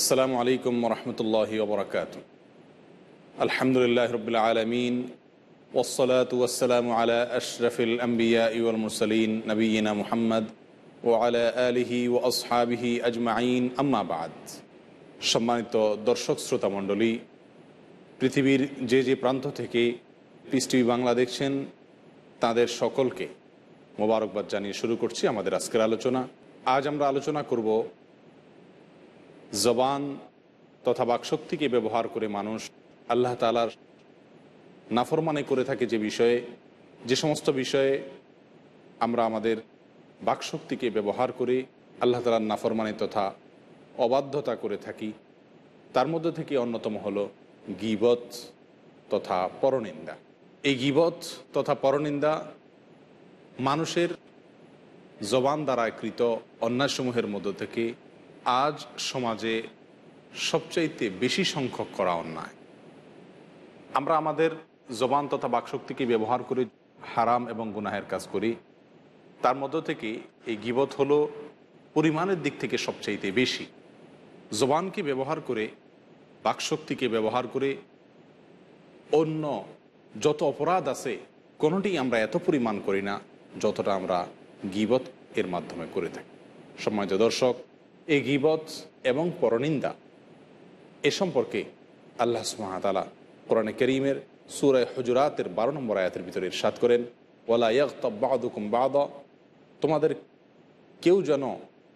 আসসালামু আলাইকুম রহমতুল্লাহি ওবরাকাত আলহামদুলিল্লাহ রবিল আলমিন ওসলাত ওয়াসালাম আলা আশরফিল আম্বিয়া ইউল মুরসলিন নবীনা মুহাম্মদ ও আলা আলিহি ও আসহাবিহি আজমাইন। আম্মাবাদ সম্মানিত দর্শক শ্রোতা মণ্ডলী, পৃথিবীর যে যে প্রান্ত থেকে পিস টিভি বাংলা দেখছেন, তাদের সকলকে মোবারকবাদ জানিয়ে শুরু করছি আমাদের আজকের আলোচনা। আজ আমরা আলোচনা করব জবান তথা বাকশক্তিকে ব্যবহার করে মানুষ আল্লাহ তালার নাফরমানে করে থাকে যে বিষয়ে, যে সমস্ত বিষয়ে আমরা আমাদের বাকশক্তিকে ব্যবহার করে আল্লাহ তালার নাফরমানে তথা অবাধ্যতা করে থাকি, তার মধ্যে থেকে অন্যতম হল গিবত তথা পরনিন্দা। এই গিবত তথা পরনিন্দা মানুষের জবান দ্বারা কৃত অন্যায়সমূহের মধ্য থেকে আজ সমাজে সবচাইতে বেশি সংখ্যক করা অন্যায়। আমরা আমাদের জবান তথা বাকশক্তিকে ব্যবহার করে হারাম এবং গুনাহের কাজ করি। তার মধ্য থেকে এই গিবত হলো পরিমাণের দিক থেকে সবচাইতে বেশি। জবানকে ব্যবহার করে, বাকশক্তিকে ব্যবহার করে অন্য যত অপরাধ আছে কোনোটি আমরা এত পরিমাণ করি না যতটা আমরা গিবত এর মাধ্যমে করে থাকি। সম্মানিত দর্শক গিবত এবং পরনিন্দা এ সম্পর্কে আল্লাহ সুহাতালা কোরআনে করিমের সুরায় হজুরাতের বারো নম্বর আয়াতের ভিতরে ইরশাদ করেন ওলা ইয়াকুম বাদ তোমাদের কেউ যেন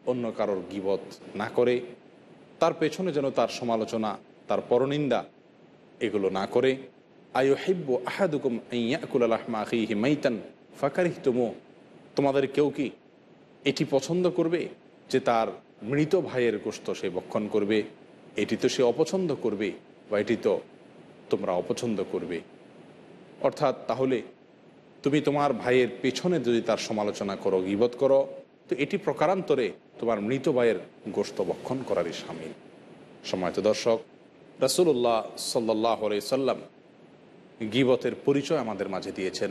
অন্য কারোর গিবত না করে, তার পেছনে যেন তার সমালোচনা, তার পরনিন্দা এগুলো না করে। আয়ু হিব্ব আহাদুকুম ইয়াকুল আলহমা আখিহি মাইতান ফাকারিহ তুমো তোমাদের কেউ কি এটি পছন্দ করবে যে তার মৃত ভাইয়ের গোস্ত সে বক্ষণ করবে, এটি তো সে অপছন্দ করবে বা এটি তো তোমরা অপছন্দ করবে। অর্থাৎ তাহলে তুমি তোমার ভাইয়ের পেছনে যদি তার সমালোচনা করো, গিবত করো, তো এটি প্রকারান্তরে তোমার মৃত ভাইয়ের গোস্ত বক্ষণ করারই সামিল। সময়ত দর্শক রসুল্লাহ সাল্লাহ সাল্লাম গিবতের পরিচয় আমাদের মাঝে দিয়েছেন।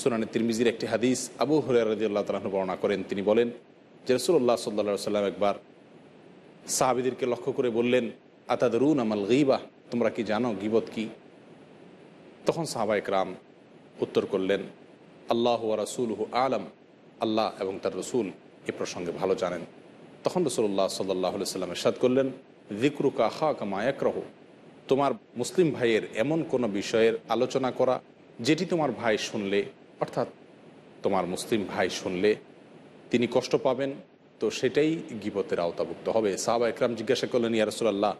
সুনানি তিরমিজির একটি হাদিস আবু আল্লাহ তালাহ বর্ণনা করেন। তিনি বলেন যে রসুল্লাহ সাল্লা সাল্লাম একবার সাহাবিদেরকে লক্ষ্য করে বললেন, আতাদরুন আমাল গিবাহ তোমরা কি জানো গিবত কি? তখন সাহাবা একরাম উত্তর করলেন, আল্লাহ রাসুল হু আলম। আল্লাহ এবং তার রসুল এ প্রসঙ্গে ভালো জানেন। তখন রসুল্লাহ সাল্লাহ সাল্লাম এরশাদ করলেন দিকরুকা খা কামায়াক রহ তোমার মুসলিম ভাইয়ের এমন কোনো বিষয়ের আলোচনা করা, যেটি তোমার ভাই শুনলে, অর্থাৎ তোমার মুসলিম ভাই শুনলে তিনি কষ্ট পাবেন, তো সেটাই গিবতের আওতাভুক্ত হবে। সাহাবা একরাম জিজ্ঞাসা করলেন ইয়ারসুল্লাহ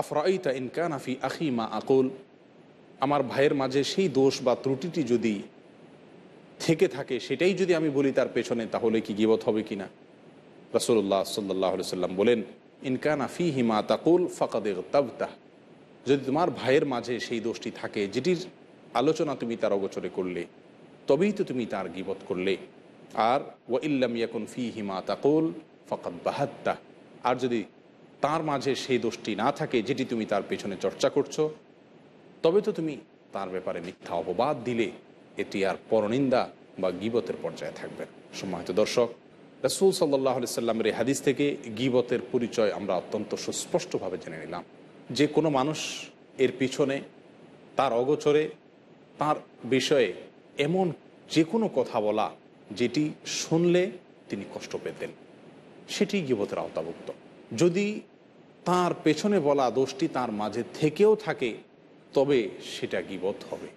আফরাইতা ইনকান আফি আখি মা আকুল? আমার ভাইয়ের মাঝে সেই দোষ বা ত্রুটিটি যদি থেকে থাকে, সেটাই যদি আমি বলি তার পেছনে, তাহলে কি গিবত হবে কি না রসুল্লাহ সাল্লাহ সাল্লাম বলেন ইনকান আফি হিমা তাকুল ফাকাদে তাবতাহ যদি তোমার ভাইয়ের মাঝে সেই দোষটি থাকে, যেটির আলোচনা তুমি তার অগোচরে করলে, তবেই তো তুমি তার গিবত করলে। আর ও ইল্লাম ইয়াকুন ফি হিমা তাকুল ফকাত বাহাত্তা। আর যদি তার মাঝে সেই দোষটি না থাকে, যেটি তুমি তার পেছনে চর্চা করছ, তবে তো তুমি তার ব্যাপারে মিথ্যা অপবাদ দিলে এটি আর পরনিন্দা বা গিবতের পর্যায়ে থাকবে। সম্মানিত দর্শক, রসুল সাল্লাহ সাল্লামের এই হাদিস থেকে গিবতের পরিচয় আমরা অত্যন্ত সুস্পষ্টভাবে জেনে নিলাম। যে কোনো মানুষ এর পিছনে, তার অগোচরে, তার বিষয়ে এমন যে কোনো কথা বলা যেটি শুনলে তিনি কষ্ট পেতেন। সেটি গিবতের আওতাভুক্ত। যদি তার পেছনে বলা দোষটি তার মাঝে থেকেও থাকে, তবে সেটা গিবত হবে।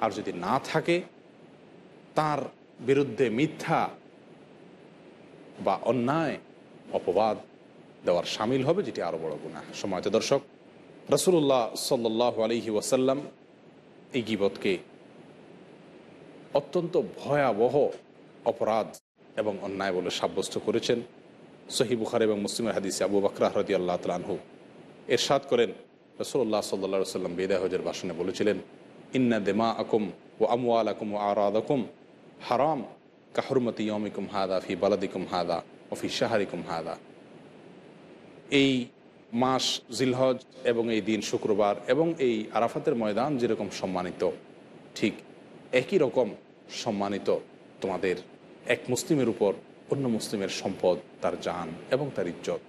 আর যদি না থাকে, তার বিরুদ্ধে মিথ্যা বা অন্যায়, অপবাদ দেওয়ার সামিল হবে, যেটি আরও বড় গুণা সময়ত দর্শক রসুল্লাহ সাল্লাহ আলহি ওয়াসাল্লাম এই গিবতকে অত্যন্ত ভয়াবহ অপরাধ এবং অন্যায় বলে সাব্যস্ত করেছেন সহি বুখার এবং মুসলিমের হাদিসে আবু বাকরা হরদি আল্লাহ তালহু এরশাদ করেন রসুল্লাহ সাল্লা সাল্লাম বেদা হজের ভাষণে বলেছিলেন, ইন্না দেমা আকুম ও আমওয়াল আকুম ও আরাদ আকুম হারাম কাহরমতি ইয়মিকুম হাদা ফি বালাদিকুম হাদা ও ফি শাহারিকুম হাদা এই মাস জিলহজ এবং এই দিন শুক্রবার এবং এই আরাফাতের ময়দান যেরকম সম্মানিত, ঠিক একই রকম সম্মানিত তোমাদের এক মুসলিমের উপর অন্য মুসলিমের সম্পদ, তার জান এবং তার ইজ্জত।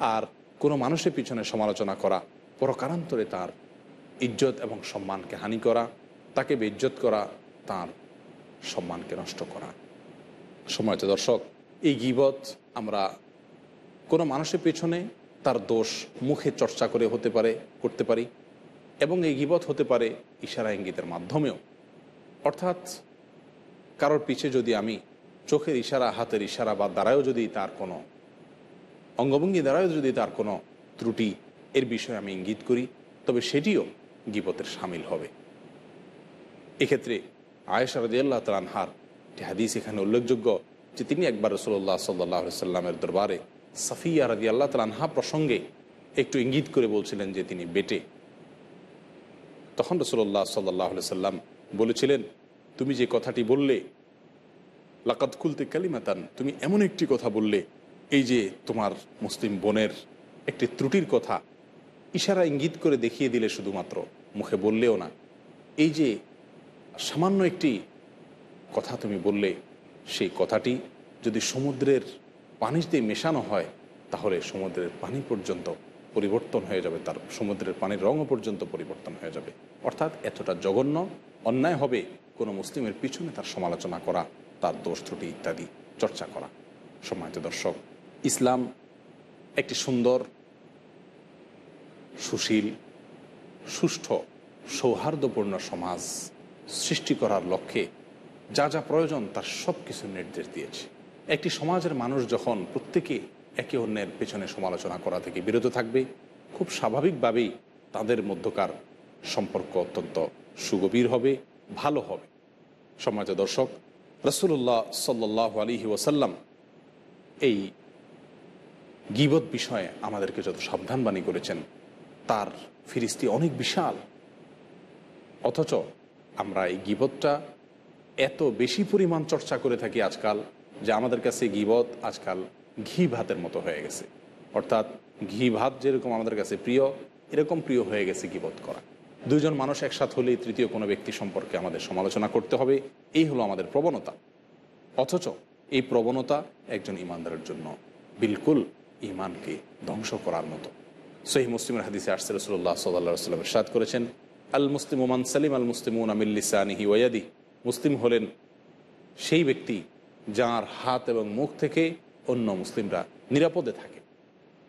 আর কোনো মানুষের পিছনে সমালোচনা করা, পরকারান্তরে তার ইজ্জত এবং সম্মানকে হানি করা, তাকে বেজ্জত করা, তার সম্মানকে নষ্ট করা। সময়ত দর্শক, এই গিবত আমরা কোনো মানুষের পেছনে তার দোষ মুখে চর্চা করে হতে পারে, করতে পারি এবং এই গিবত হতে পারে ইশারা ইঙ্গিতের মাধ্যমেও। অর্থাৎ কারোর পিছে যদি আমি চোখের ইশারা, হাতের ইশারা বা দ্বারাও যদি তার কোনো অঙ্গভঙ্গি দ্বারাও যদি তার কোনো ত্রুটি এর বিষয়ে আমি ইঙ্গিত করি, তবে সেটিও গিবতের সামিল হবে। এক্ষেত্রে আয়েশা রদিয়াল্লাহ তালহার একটি হাদিস এখানে উল্লেখযোগ্য যে তিনি একবার রসুল্লাহ সাল্লাহ সাল্লামের দরবারে সাফিয়া রাজি আল্লাহ তালহা প্রসঙ্গে একটু ইঙ্গিত করে বলছিলেন যে তিনি বেটে। তখন রসুল্লাহ সাল্লাহ সাল্লাম বলেছিলেন তুমি যে কথাটি বললে লাকাত খুলতে কালিমাতান, তুমি এমন একটি কথা বললে, এই যে তোমার মুসলিম বোনের একটি ত্রুটির কথা, ইশারা ইঙ্গিত করে দেখিয়ে দিলে শুধুমাত্র, মুখে বললেও না। এই যে সামান্য একটি কথা তুমি বললে, সেই কথাটি যদি সমুদ্রের পানি দিয়ে মেশানো হয়, তাহলে সমুদ্রের পানি পর্যন্ত পরিবর্তন হয়ে যাবে, তার সমুদ্রের পানির রঙও পর্যন্ত পরিবর্তন হয়ে যাবে। অর্থাৎ এতটা জঘন্য অন্যায় হবে কোনো মুসলিমের পিছনে তার সমালোচনা করা, তার দোষ, ত্রুটি ইত্যাদি চর্চা করা। সম্মানিত দর্শক, ইসলাম একটি সুন্দর, সুশীল, সুষ্ঠু, সৌহার্দ্যপূর্ণ সমাজ সৃষ্টি করার লক্ষ্যে যা যা প্রয়োজন তার সব কিছু নির্দেশ দিয়েছে। একটি সমাজের মানুষ যখন প্রত্যেকে একে অন্যের পেছনে সমালোচনা করা থেকে বিরত থাকবে, খুব স্বাভাবিকভাবেই তাদের মধ্যকার সম্পর্ক অত্যন্ত সুগভীর হবে ভালো হবে। সমাজ দর্শক রসুল্লাহ সাল্লাহ আলহি ওসাল্লাম এই গিবত বিষয়ে আমাদেরকে যত সাবধানবাণী করেছেন, তার ফিরিস্তি অনেক বিশাল। অথচ আমরা এই গিবতটা এত বেশি পরিমাণ চর্চা করে থাকি আজকাল যে আমাদের কাছে গিবত আজকাল ঘি ভাতের মতো হয়ে গেছে। অর্থাৎ ঘি ভাত যেরকম আমাদের কাছে প্রিয়, এরকম প্রিয় হয়ে গেছে গিবত করা। দুইজন মানুষ একসাথ হলেই তৃতীয় কোনো ব্যক্তি সম্পর্কে আমাদের সমালোচনা করতে হবে। এই হলো আমাদের প্রবণতা। অথচ এই প্রবণতা একজন ইমানদারের জন্য বিলকুল ইমানকে ধ্বংস করার মতো। সহি মুসলিমের হাদিসে আসছে রসুল্লাহ সাল্লাহ সাল্লাম সাদ করেছেন, আল মুসলিম ওমান সালিম, আল মুসলিমুন আমিল্লিসানিহি ওয়াদি মুসলিম হলেন সেই ব্যক্তি যার হাত এবং মুখ থেকে অন্য মুসলিমরা নিরাপদে থাকে।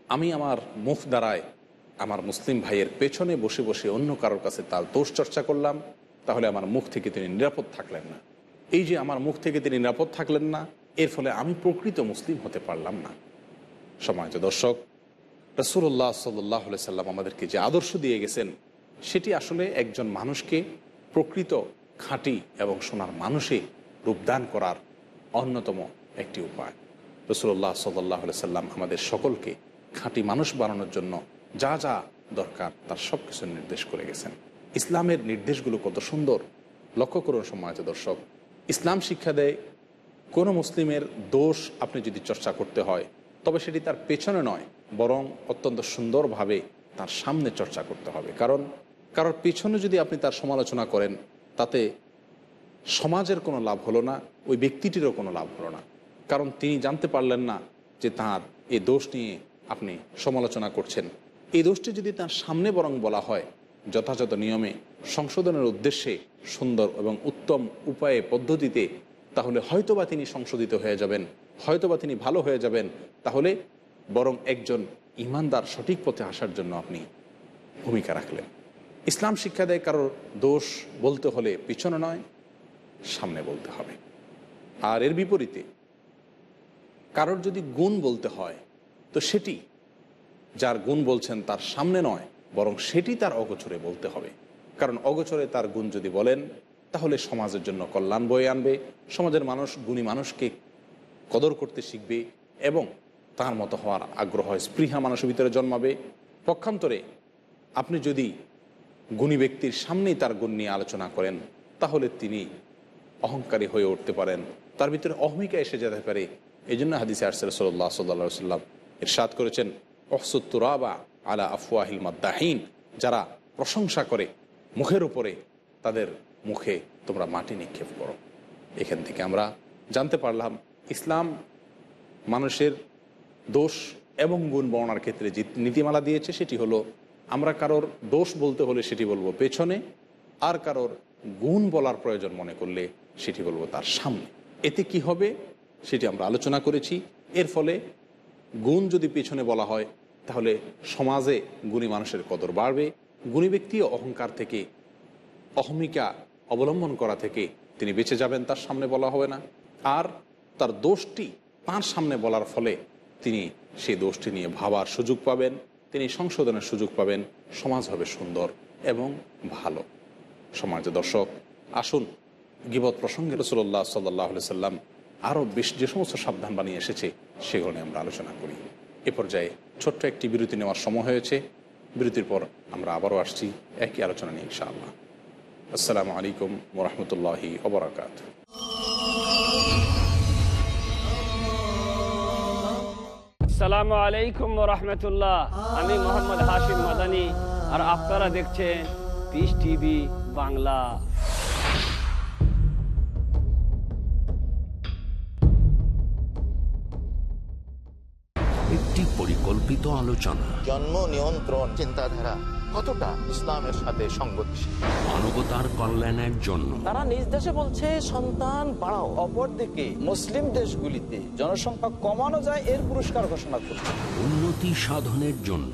আমি আমার মুখ দ্বারায় আমার মুসলিম ভাইয়ের পেছনে বসে বসে অন্য কারোর কাছে তার দোষ চর্চা করলাম, তাহলে আমার মুখ থেকে তিনি নিরাপদ থাকলেন না। এই যে আমার মুখ থেকে তিনি নিরাপদ থাকলেন না, এর ফলে আমি প্রকৃত মুসলিম হতে পারলাম না। সমাজ দর্শক রসুল্লাহ সাল্লাহ সাল্লাম আমাদেরকে যে আদর্শ দিয়ে গেছেন, সেটি আসলে একজন মানুষকে প্রকৃত খাঁটি এবং সোনার মানুষে রূপদান করার অন্যতম একটি উপায়। রসুল্লাহ সাল্লাহ সাল্লাম আমাদের সকলকে খাঁটি মানুষ বানানোর জন্য যা যা দরকার তার সব কিছু নির্দেশ করে গেছেন। ইসলামের নির্দেশগুলো কত সুন্দর, লক্ষ্য করুন সমাজ দর্শক। ইসলাম শিক্ষা দেয়, কোনো মুসলিমের দোষ আপনি যদি চর্চা করতে হয়, তবে সেটি তার পেছনে নয়, বরং অত্যন্ত সুন্দরভাবে তার সামনে চর্চা করতে হবে। কারণ কারোর পেছনে যদি আপনি তার সমালোচনা করেন, তাতে সমাজের কোনো লাভ হলো না, ওই ব্যক্তিটিরও কোনো লাভ হলো না। কারণ তিনি জানতে পারলেন না যে তার এই দোষ নিয়ে আপনি সমালোচনা করছেন। এই দোষটি যদি তার সামনে বরং বলা হয়, যথাযথ নিয়মে, সংশোধনের উদ্দেশ্যে, সুন্দর এবং উত্তম উপায়ে, পদ্ধতিতে, তাহলে হয়তোবা তিনি সংশোধিত হয়ে যাবেন, হয়তোবা তিনি ভালো হয়ে যাবেন। তাহলে বরং একজন ইমানদার সঠিক পথে আসার জন্য আপনি ভূমিকা রাখলেন। ইসলাম শিক্ষা দেয় কারোর দোষ বলতে হলে পিছনে নয়, সামনে বলতে হবে। আর এর বিপরীতে, কারোর যদি গুণ বলতে হয়, তো সেটি যার গুণ বলছেন তার সামনে নয়, বরং সেটি তার অগোচরে বলতে হবে। কারণ অগোচরে তার গুণ যদি বলেন, তাহলে সমাজের জন্য কল্যাণ বয়ে আনবে, সমাজের মানুষ, গুণী মানুষকে কদর করতে শিখবে এবং তার মতো হওয়ার আগ্রহ, স্পৃহা মানুষের ভিতরে জন্মাবে। পক্ষান্তরে আপনি যদি গুণী ব্যক্তির সামনেই তার গুণ নিয়ে আলোচনা করেন, তাহলে তিনি অহংকারী হয়ে উঠতে পারেন। তার ভিতরে অহমিকা এসে যেতে পারে। এই জন্য হাদিসে আরসাল সাল্লাহ সাল্লা সাল্লাম এরশাদ করেছেন অহসুত্তুরাবা আলা আফওয়াহিল মাদ্দাহিন, যারা প্রশংসা করে মুখের উপরে, তাদের মুখে তোমরা মাটি নিক্ষেপ করো। এখান থেকে আমরা জানতে পারলাম, ইসলাম মানুষের দোষ এবং গুণ বর্ণার ক্ষেত্রে যে নীতিমালা দিয়েছে, সেটি হলো, আমরা কারোর দোষ বলতে হলে সেটি বলব পেছনে, আর কারোর গুণ বলার প্রয়োজন মনে করলে সেটি বলব তার সামনে। এতে কি হবে? সেটি আমরা আলোচনা করেছি। এর ফলে গুণ যদি পেছনে বলা হয় তাহলে সমাজে গুণী মানুষের কদর বাড়বে, গুণী ব্যক্তিও অহংকার থেকে, অহমিকা অবলম্বন করা থেকে তিনি বেঁচে যাবেন তার সামনে বলা হবে না। আর তার দোষটি তার সামনে বলার ফলে তিনি সেই দোষটি নিয়ে ভাবার সুযোগ পাবেন, তিনি সংশোধনের সুযোগ পাবেন, সমাজ হবে সুন্দর এবং ভালো। সমাজ দর্শক, আসুন গিবত প্রসঙ্গে রসুল্লাহ সাল্লাহ সাল্লাম আরও বেশ যে সমস্ত সাবধান বানিয়ে এসেছে, সেগুলো নিয়ে আমরা আলোচনা করি। এ পর্যায়ে ছোট্ট একটি বিরতি নেওয়ার সময় হয়েছে। বিরতির পর আমরা আবারও আসছি একই আলোচনা নিয়ে ইনশাআল্লাহ। আসসালামু আলাইকুম ওরহমতুল্লাহি ওবরাকাত। আসসালামু আলাইকুম রহমতুল্লাহ আমি মোহাম্মদ হাশিম মাদানি। আর আপনারা দেখছেন পিস টিভি বাংলা। একটি পরিকল্পিত আলোচনা। জন্ম নিয়ন্ত্রণ চিন্তাধারা কতটা ইসলামের সাথে মানবতার কল্যাণের জন্য। তারা নিজ দেশে বলছে সন্তান বাড়াও অপরদিকে মুসলিম দেশগুলিতে জনসংখ্যা কমানো যায় এর পুরস্কার ঘোষণা করছে। উন্নতি সাধনের জন্য।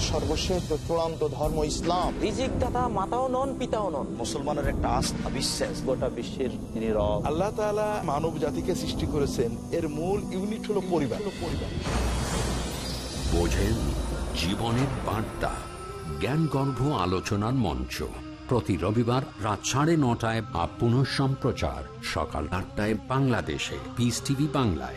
সর্বশেষ চূড়ান্ত ধর্ম ইসলাম। রিজিক দাতা মাতাও নন পিতাও নন। মুসলমানের একটা আস্থা বিশ্বাস। গোটা বিশ্বের তিনি রব। আল্লাহ মানব জাতিকে সৃষ্টি করেছেন। এর মূল ইউনিট হলো পরিবার। পরিবার। বোঝেন জীবনের বার্তা। জ্ঞানগর্ভ আলোচনার মঞ্চ। প্রতি রবিবার রাত সাড়ে নটায় বা পুনঃ সম্প্রচার সকাল আটটায় বাংলাদেশে। পিস টিভি বাংলায়।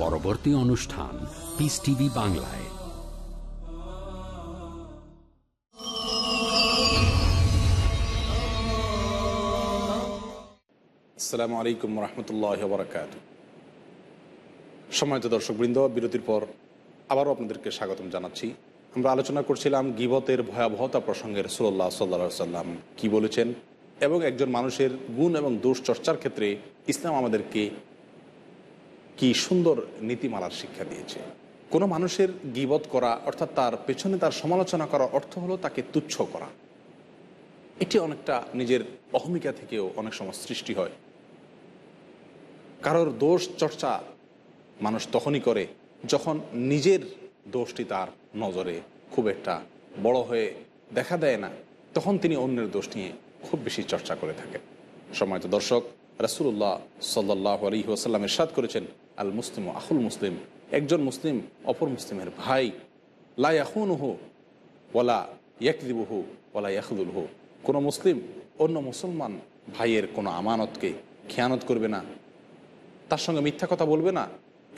পরবর্তী অনুষ্ঠান পিস টিভি বাংলায়। আসসালামু আলাইকুম রহমতুল্লাহ বরাকাত। সময়ত দর্শকবৃন্দ, বিরতির পর আবারও আপনাদেরকে স্বাগতম জানাচ্ছি। আমরা আলোচনা করছিলাম গিবতের ভয়াবহতা প্রসঙ্গে রসুল্লাহ সাল্লা সাল্লাম কি বলেছেন এবং একজন মানুষের গুণ এবং দোষ চর্চার ক্ষেত্রে ইসলাম আমাদেরকে কি সুন্দর নীতিমালার শিক্ষা দিয়েছে? কোনো মানুষের গিবত করা, অর্থাৎ তার পেছনে তার সমালোচনা করার অর্থ হলো তাকে তুচ্ছ করা। এটি অনেকটা নিজের অহমিকা থেকেও অনেক সময় সৃষ্টি হয়। কারোর দোষ চর্চা মানুষ তখনই করে যখন নিজের দোষটি তার নজরে খুব একটা বড় হয়ে দেখা দেয় না, তখন তিনি অন্যের দোষ নিয়ে খুব বেশি চর্চা করে থাকেন। সময়ত দর্শক রাসুল্লাহ সাল্লাহ আলী ওসাল্লাম এরশাদ করেছেন, আল মুসলিম আহুল মুসলিম, একজন মুসলিম অপর মুসলিমের ভাই, লা ইয়াহুনহু ওয়ালা ইয়াকদিবুহু ওয়ালা ইয়াহুদুলহু কোনো মুসলিম অন্য মুসলমান ভাইয়ের কোনো আমানতকে খেয়ানত করবে না, তার সঙ্গে মিথ্যা কথা বলবে না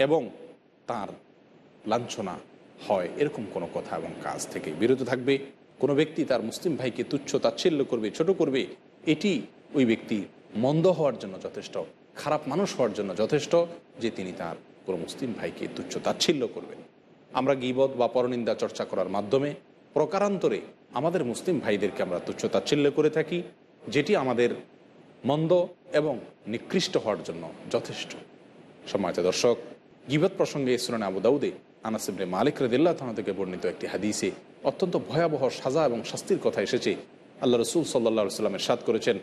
এবং তার লাঞ্ছনা হয়, এরকম কোনো কথা এবং কাজ থেকে বিরত থাকবে। কোনো ব্যক্তি তার মুসলিম ভাইকে তুচ্ছ তাচ্ছিল্য করবে, ছোট করবে, এটি ওই ব্যক্তি মন্দ হওয়ার জন্য যথেষ্ট, খারাপ মানুষ হওয়ার জন্য যথেষ্ট, যে তিনি তার কোনো মুসলিম ভাইকে তুচ্ছ তাচ্ছিল্য করবেন। আমরা গিবত বা পরনিন্দা চর্চা করার মাধ্যমে প্রকারান্তরে আমাদের মুসলিম ভাইদেরকে আমরা তুচ্ছ তাচ্ছিল্য করে থাকি, যেটি আমাদের মন্দ এবং নিকৃষ্ট হওয়ার জন্য যথেষ্ট। সম্মানিত দর্শক, গিবত প্রসঙ্গে ইসরান আবু দাউদে আনাসিবনে মালিক রদিল্লাহ থানা থেকে বর্ণিত একটি হাদিসে অত্যন্ত ভয়াবহ সাজা এবং শাস্তির কথা এসেছে। আল্লাহ রসুল সাল্লা সাল্লামের সাদ করেছেন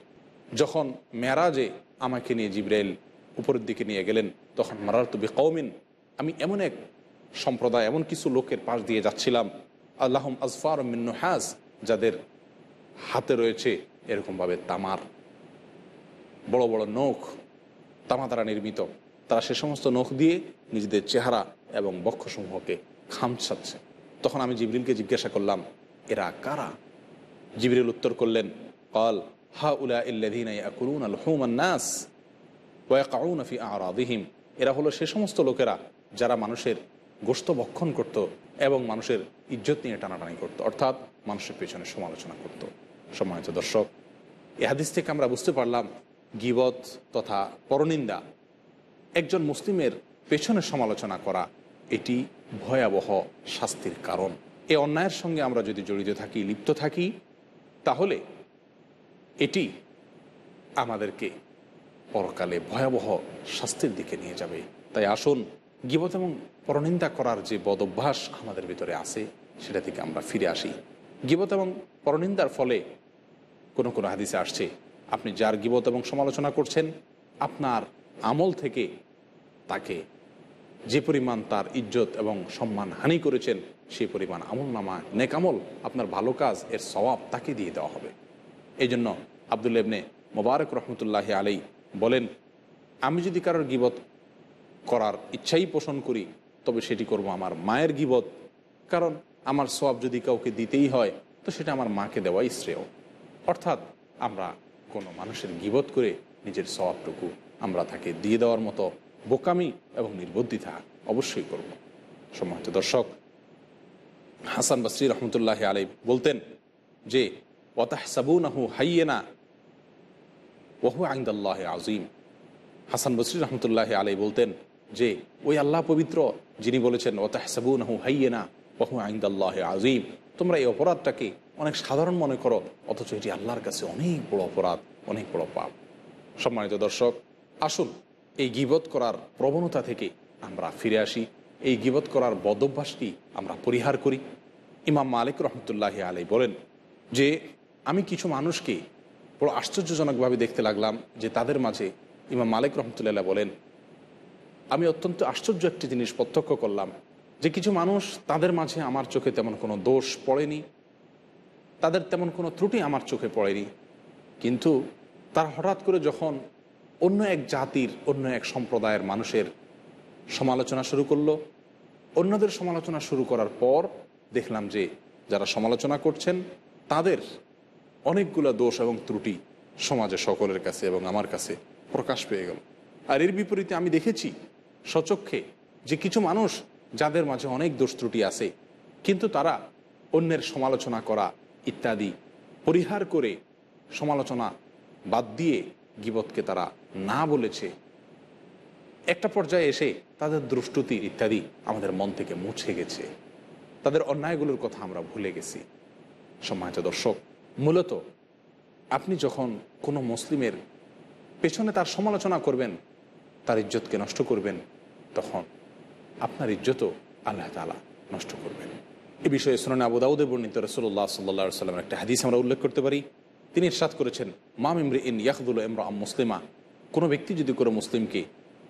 যখন মেরাজে আমাকে নিয়ে জিব্রাইল উপরের দিকে নিয়ে গেলেন, তখন মারার মারারতু কৌমিন আমি এমন এক সম্প্রদায়, এমন কিছু লোকের পাশ দিয়ে যাচ্ছিলাম, আল্লাহম আজফার মিন্নুহাজ যাদের হাতে রয়েছে এরকমভাবে তামার। বড় বড় নখ তামা দ্বারা নির্মিত। তারা সে সমস্ত নখ দিয়ে নিজেদের চেহারা এবং বক্ষসমূহকে খামছাচ্ছে। তখন আমি জিবরিলকে জিজ্ঞাসা করলাম, এরা কারা? জিবরিল উত্তর করলেন, কল হা উলা আরাদিহিম। এরা হলো সে সমস্ত লোকেরা যারা মানুষের গোস্ত ভক্ষণ করত এবং মানুষের ইজ্জত নিয়ে টানাটানি করত, অর্থাৎ মানুষের পেছনে সমালোচনা করত। সম্মানিত দর্শক, এ হাদিস থেকে আমরা বুঝতে পারলাম গিবত তথা পরনিন্দা একজন মুসলিমের পেছনে সমালোচনা করা এটি ভয়াবহ শাস্তির কারণ। এ অন্যায়ের সঙ্গে আমরা যদি জড়িত থাকি, লিপ্ত থাকি, তাহলে এটি আমাদেরকে পরকালে ভয়াবহ শাস্তির দিকে নিয়ে যাবে। তাই আসুন, গিবত এবং পরনিন্দা করার যে বদ অভ্যাস আমাদের ভিতরে আছে, সেটা থেকে আমরা ফিরে আসি। গিবত এবং পরনিন্দার ফলে কোনো কোনো হাদিসে আসছে, আপনি যার গিবত এবং সমালোচনা করছেন, আপনার আমল থেকে তাকে যে পরিমাণ তার ইজ্জত এবং সম্মান হানি করেছেন সেই পরিমাণ আমল নামা নেকামল আপনার ভালো কাজ, এর স্বভাব তাকে দিয়ে দেওয়া হবে। এই জন্য আবদুল্লেবনে মোবারক রহমতুল্লাহ আলাই বলেন, আমি যদি কারোর গিবত করার ইচ্ছাই পোষণ করি, তবে সেটি করব আমার মায়ের গিবত। কারণ আমার সব যদি কাউকে দিতেই হয়, তো সেটা আমার মাকে দেওয়াই শ্রেয়। অর্থাৎ আমরা কোনো মানুষের গিবত করে নিজের স্বভাবটুকু আমরা তাকে দিয়ে দেওয়ার মতো বোকামি এবং নির্বুদ্ধিতা অবশ্যই করব। সম্মানিত দর্শক, হাসান বাসরি রহমতুল্লাহ আলাই বলতেন যে ওতাহ সাবুনাহু হাইয়েনা ওহু আইন্দাল্লাহ আজিম হাসান বসরি রহমতুল্লাহ আলাই বলতেন যে, ওই আল্লাহ পবিত্র যিনি বলেছেন ওতাহ সাবুনাহু হাইয়েনা ওহু আইন্দাল্লাহ আজিম তোমরা এই অপরাধটাকে অনেক সাধারণ মনে করো, অথচ এটি আল্লাহর কাছে অনেক বড় অপরাধ, অনেক বড় পাপ। সম্মানিত দর্শক, আসুন এই গিবত করার প্রবণতা থেকে আমরা ফিরে আসি। এই গিবত করার বদভ্যাসটি আমরা পরিহার করি। ইমাম মালিক রহমতুল্লাহ আলাই বলেন যে আমি কিছু মানুষকে বড় আশ্চর্যজনকভাবে দেখতে লাগলাম যে তাদের মাঝে ইমাম মালিক রহমতুল্লাহ বলেন, আমি অত্যন্ত আশ্চর্য একটি জিনিস প্রত্যক্ষ করলাম যে কিছু মানুষ তাদের মাঝে আমার চোখে তেমন কোনো দোষ পড়েনি, তাদের তেমন কোনো ত্রুটি আমার চোখে পড়েনি। কিন্তু তারা হঠাৎ করে যখন অন্য এক জাতির, অন্য এক সম্প্রদায়ের মানুষের সমালোচনা শুরু করল, অন্যদের সমালোচনা শুরু করার পর দেখলাম যে যারা সমালোচনা করছেন, তাদের অনেকগুলো দোষ এবং ত্রুটি সমাজে সকলের কাছে এবং আমার কাছে প্রকাশ পেয়ে গেল। আর এর বিপরীতে আমি দেখেছি সচক্ষে যে কিছু মানুষ যাদের মাঝে অনেক দোষ ত্রুটি আছে, কিন্তু তারা অন্যের সমালোচনা করা ইত্যাদি পরিহার করে সমালোচনা বাদ দিয়ে গিবতকে তারা না বলেছে। একটা পর্যায়ে এসে তাদের দ্রষ্টুতি ইত্যাদি আমাদের মন থেকে মুছে গেছে। তাদের অন্যায়গুলোর কথা আমরা ভুলে গেছি। সম্মানিত দর্শক মূলত আপনি যখন কোনো মুসলিমের পেছনে তার সমালোচনা করবেন, তার ইজ্জতকে নষ্ট করবেন, তখন আপনার ইজ্জতও আল্লাহ তালা নষ্ট করবেন। এ বিষয়ে সোনান আবু দাউদে বর্ণিত রসুল্লাহ সাল্লা সাল্লামের একটা হাদিস আমরা উল্লেখ করতে পারি। তিনি ইরশাদ করেছেন মাম ইমরি ইন ইয়াকদুল ইমরা আম মুসলিমা। কোনো ব্যক্তি যদি কোনো মুসলিমকে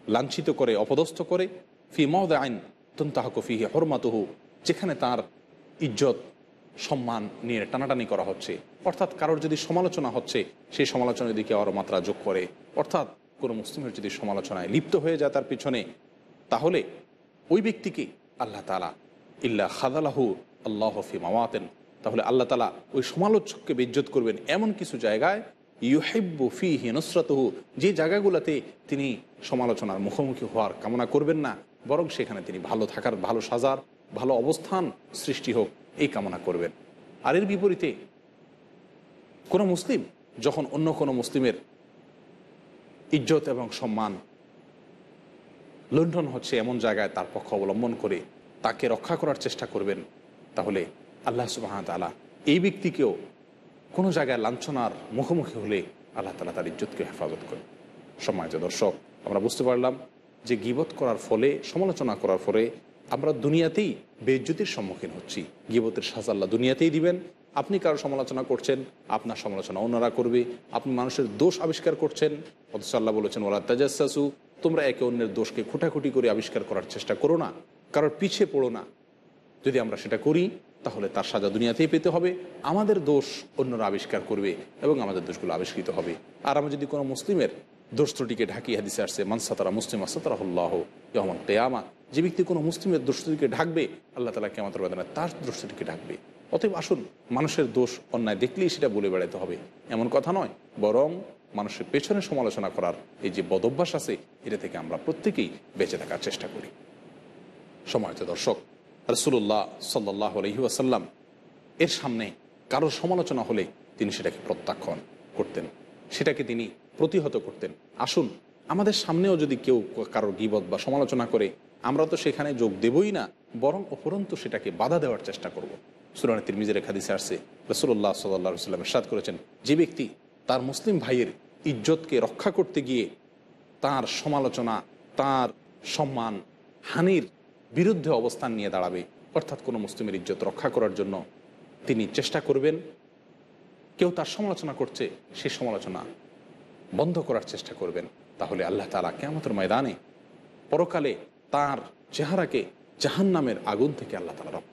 লাঞ্ছিত করে, অপদস্থ করে, ফি মহদ আইন তন্তাহক ফিহি হরমাতহু, যেখানে তার ইজ্জত সম্মান নিয়ে টানাটানি করা হচ্ছে। অর্থাৎ কারোর যদি সমালোচনা হচ্ছে, সেই সমালোচনার দিকে আরও মাত্রা যোগ করে। অর্থাৎ কোনো মুসলিমের যদি সমালোচনায় লিপ্ত হয়ে যায় তার পিছনে, তাহলে ওই ব্যক্তিকে আল্লাহ তালা ইল্লা খাদালাহু আল্লাহ ফি মাওয়াতেন, তাহলে আল্লাহ তালা ওই সমালোচককে বেজ্জত করবেন এমন কিছু জায়গায়, ইউহেব্বু ফি হিনসরতহু যে জায়গাগুলোতে তিনি সমালোচনার মুখোমুখি হওয়ার কামনা করবেন না, বরং সেখানে তিনি ভালো থাকার, ভালো সাজার, ভালো অবস্থান সৃষ্টি হোক। এই কামনা করবেন। আর এর বিপরীতে, কোনো মুসলিম, যখন অন্য কোনো মুসলিমের ইজ্জত এবং সম্মান লুণ্ঠন হচ্ছে এমন জায়গায় তার পক্ষ অবলম্বন করে তাকে রক্ষা করার চেষ্টা করবেন, তাহলে আল্লাহ সুবাহ তালা এই ব্যক্তিকেও কোনো জায়গায় লাঞ্ছনার মুখোমুখি হলে আল্লাহ তালা তার ইজ্জতকে হেফাজত করে সম্মানিত দর্শক, আমরা বুঝতে পারলাম যে গিবত করার ফলে, সমালোচনা করার ফলে আমরা দুনিয়াতেই বেজ্জতির সম্মুখীন হচ্ছি। গিবতের সাজা আল্লাহ দুনিয়াতেই দিবেন। আপনি কারও সমালোচনা করছেন, আপনার সমালোচনা অন্যরা করবে। আপনি মানুষের দোষ আবিষ্কার করছেন। অথচ আল্লাহ বলেছেন ওরা তাজাসু তোমরা একে অন্যের দোষকে খুঁটাখুটি করে আবিষ্কার করার চেষ্টা করো না। কারোর পিছিয়ে পড়ো না। যদি আমরা সেটা করি, তাহলে তার সাজা দুনিয়াতেই পেতে হবে। আমাদের দোষ অন্যরা আবিষ্কার করবে এবং আমাদের দোষগুলো আবিষ্কৃত হবে। আর আমরা যদি কোনো মুসলিমের দোষ ত্রুটিকে ঢাকি হাদিসে আসছে মানসাতারা মুসলিম আসাতারাহুল্লাহ ইহমান কেয়ামা যে ব্যক্তি কোনো মুসলিমের দোষ ত্রুটিকে ঢাকবে, আল্লাহ তালা কেমাতের বেদনা তার দোষ ত্রুটিকে ঢাকবে। অতএব আসুন, মানুষের দোষ অন্যায় দেখলেই সেটা বলে বেড়াতে হবে। এমন কথা নয়, বরং মানুষের পেছনে সমালোচনা করার এই যে বদভ্যাস আছে, এটা থেকে আমরা প্রত্যেকেই বেঁচে থাকার চেষ্টা করি। সময় দর্শক রসুল্লাহ সাল্লাহ আলহি আসাল্লাম এর সামনে কারোর সমালোচনা হলে তিনি সেটাকে প্রত্যাখ্যান করতেন। সেটাকে তিনি প্রতিহত করতেন। আসুন, আমাদের সামনেও যদি কেউ কারোর গিবত বা সমালোচনা করে, আমরা তো সেখানে যোগ দেবই না, বরং অপরন্ত সেটাকে বাধা দেওয়ার চেষ্টা করব। সুরানি তিরমিজের খাদিসে আসছে রসুল্লাহ সাল্লাহ সাল্লাম সাদ করেছেন, যে ব্যক্তি তার মুসলিম ভাইয়ের ইজ্জতকে রক্ষা করতে গিয়ে তার সমালোচনা, তার সম্মান, হানির বিরুদ্ধে অবস্থান নিয়ে দাঁড়াবে, অর্থাৎ কোনো মুসলিমের ইজ্জত রক্ষা করার জন্য তিনি চেষ্টা করবেন। কেউ তার সমালোচনা করছে সেই সমালোচনা বন্ধ করার চেষ্টা করবেন। তাহলে আল্লাহ তালা কেমতের ময়দানে পরকালে তার চেহারাকে জাহান নামের আগুন থেকে আল্লাহ তালা রক্ষ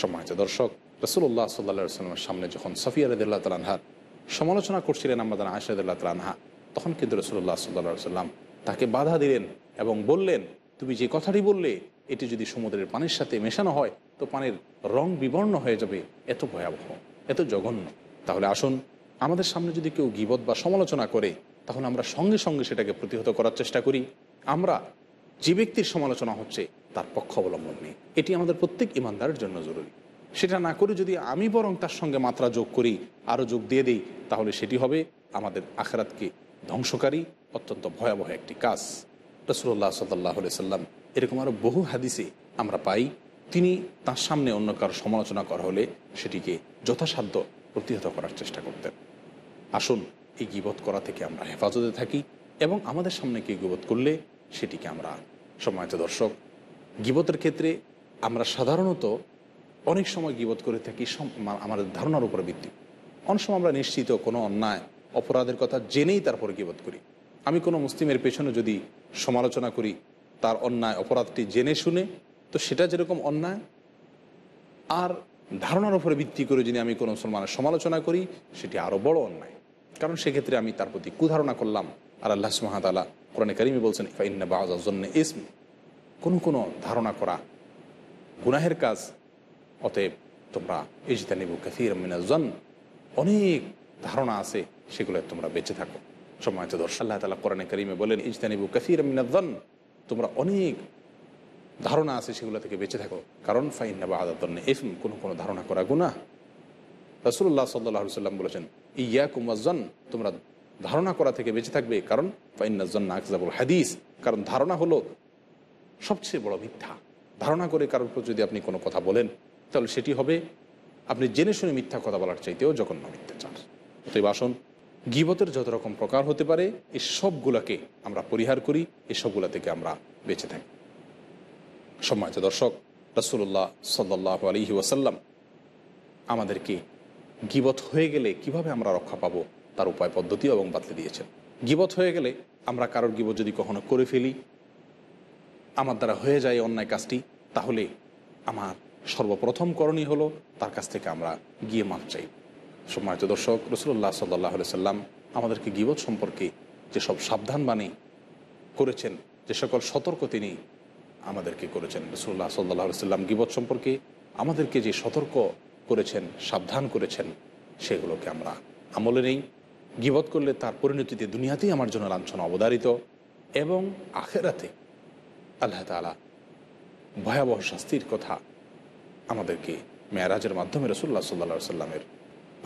সম্মানিত দর্শক রসুল্লাহ সাল্লা সাল্লামের সামনে যখন সফিয়া রদুল্লাহ তালানহার সমালোচনা করছিলেন আমাদের আয়সাদুল্লাহ তালানহা তখন কিন্তু রসুল্লাহ সাল্লা সাল্লাম তাকে বাধা দিলেন এবং বললেন, তুমি যে কথাটি বললে, এটি যদি সমুদ্রের পানির সাথে মেশানো হয়, তো পানির রং বিবর্ণ হয়ে যাবে, এত ভয়াবহ, এত জঘন্য। তাহলে আসুন আমাদের সামনে যদি কেউ গিবত বা সমালোচনা করে, তাহলে আমরা সঙ্গে সঙ্গে সেটাকে প্রতিহত করার চেষ্টা করি। আমরা যে ব্যক্তির সমালোচনা হচ্ছে, তার পক্ষ অবলম্বন নেই। এটি আমাদের প্রত্যেক ইমানদারের জন্য জরুরি। সেটা না করে যদি আমি বরং তার সঙ্গে মাত্রা যোগ করি, আরও যোগ দিয়ে দিই, তাহলে সেটি হবে আমাদের আখরাতকে ধ্বংসকারী, অত্যন্ত ভয়াবহ একটি কাজ। রসুল্লাহ সাল্লাহ সাল্লাম এরকম আরও বহু হাদিসে আমরা পাই, তিনি তার সামনে অন্য কারও সমালোচনা করা হলে সেটিকে যথাসাধ্য প্রতিহত করার চেষ্টা করতেন। আসুন, এই গিবত করা থেকে আমরা হেফাজতে থাকি এবং আমাদের সামনে কেউ গিবত করলে সেটিকে আমরা সময়ত দর্শক, গিবতের ক্ষেত্রে আমরা সাধারণত অনেক সময় গিবত করে থাকি আমাদের ধারণার উপর ভিত্তি। অনেক সময় আমরা নিশ্চিত কোনো অন্যায়, অপরাধের কথা জেনেই তারপর গিবত করি। আমি কোনো মুসলিমের পেছনে যদি সমালোচনা করি, তার অন্যায়, অপরাধটি জেনে শুনে, তো সেটা যেরকম অন্যায়, আর ধারণার উপরে ভিত্তি করে যদি আমি কোনো মুসলমানের সমালোচনা করি, সেটি আরও বড় অন্যায়। কারণ সেক্ষেত্রে আমি তার প্রতি কুধারণা করলাম। আর আল্লাহ সুহামতাল্লাহ কোরআনে কারিমি বলছেন ফাইন্না বাজন্য ইসম। কোনো কোনো ধারণা করা গুনাহের কাজ। অতএব তোমরা ইজতা নিবু কাসির মিনাজন অনেক ধারণা আছে, সেগুলো তোমরা বেঁচে থাকো। সম্মানিত দর্শক, আল্লাহ তালা কোরআনে কারিমে বলেন, ইজতানিবু কাসির মিনাজন তোমরা অনেক ধারণা আছে সেগুলো থেকে বেঁচে থাকো। কারণ ফাইন্না বা আদাতন্য ইসম কোনো কোনো ধারণা করা গুণা রসুল্লাহ সাল্লাহ সাল্লাম বলেছেন ইয়া কুমাজন তোমরা ধারণা করা থেকে বেঁচে থাকবে। কারণ ফাইন ফাইন্নাজন আকজাবুল হাদিস। কারণ ধারণা হলো সবচেয়ে বড় মিথ্যা। ধারণা করে কারোর উপর যদি আপনি কোনো কথা বলেন, তাহলে সেটি হবে আপনি জেনে শুনে মিথ্যা কথা বলার চাইতেও জঘন্য মিথ্যাচার। অতএব আসুন, গিবতের যত রকম প্রকার হতে পারে এই সবগুলোকে আমরা পরিহার করি এই সবগুলো থেকে আমরা বেঁচে থাকি। সম্মানিত দর্শক রসুল্লাহ সাল্লাহ আলহি ওয়াসাল্লাম আমাদেরকে গিবত হয়ে গেলে কীভাবে আমরা রক্ষা পাবো তার উপায় পদ্ধতি এবং বাতলে দিয়েছেন। গিবত হয়ে গেলে আমরা কারোর গিবত যদি কখনো করে ফেলি, আমার দ্বারা হয়ে যায় অন্যায় কাজটি, তাহলে আমার সর্বপ্রথম করণীয় হলো তার কাছ থেকে আমরা গিয়ে মাপ চাই। সম্মানিত দর্শক রসুল্লাহ সাল্লাহ সাল্লাম আমাদেরকে গিবত সম্পর্কে যেসব সাবধান বাণী করেছেন, যে সকল সতর্ক তিনি আমাদেরকে করেছেন রসুল্লাহ সাল্লাহ সাল্লাম। গিবত সম্পর্কে আমাদেরকে যে সতর্ক করেছেন, সাবধান করেছেন, সেগুলোকে আমরা আমলে নেই। গিবত করলে তার পরিণতিতে দুনিয়াতেই আমার জন্য লাঞ্ছনা অবদারিত এবং আখেরাতে আল্লাহ তালা ভয়াবহ শাস্তির কথা আমাদেরকে মেয়ারাজের মাধ্যমে রসুল্লাহ সাল্লা সাল্লামের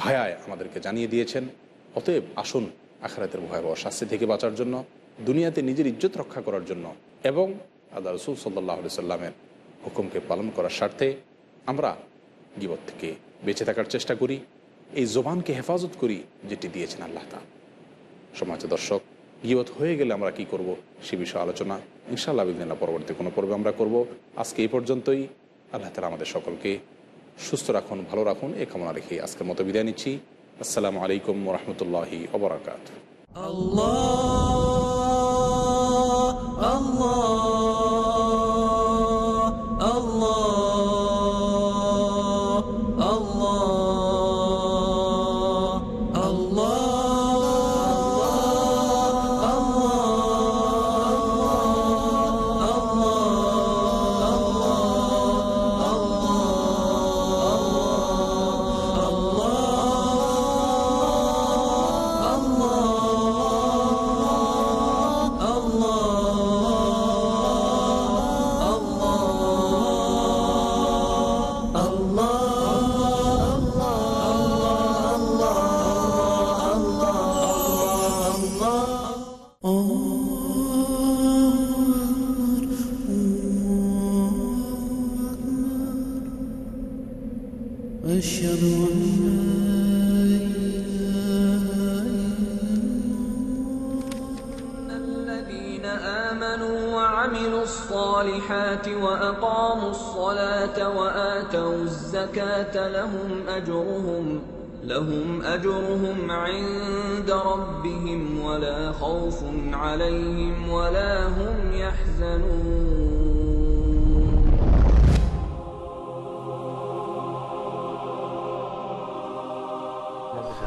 ভায়ায় আমাদেরকে জানিয়ে দিয়েছেন। অতএব আসুন আখারাতের ভয়াবহ শাস্তি থেকে বাঁচার জন্য, দুনিয়াতে নিজের ইজ্জত রক্ষা করার জন্য এবং আল্লাহ রসুল সাল্লাহ সাল্লামের হুকুমকে পালন করার স্বার্থে আমরা গিবত থেকে বেঁচে থাকার চেষ্টা করি, এই জোবানকে হেফাজত করি যেটি দিয়েছেন আল্লাহ তা সমাজ দর্শক, গিবত হয়ে গেলে আমরা কি করব সে বিষয়ে আলোচনা ইনশাআল্লাহ বিদিন পরবর্তী কোনো পর্বে আমরা করব। আজকে এই পর্যন্তই। আল্লাহ তালা আমাদের সকলকে সুস্থ রাখুন, ভালো রাখুন এ কামনা রেখে আজকের মতো বিদায় নিচ্ছি। আসসালামু আলাইকুম রহমতুল্লাহি অবরাকাত আল্লাহ।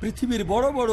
পৃথিবীর বড় বড়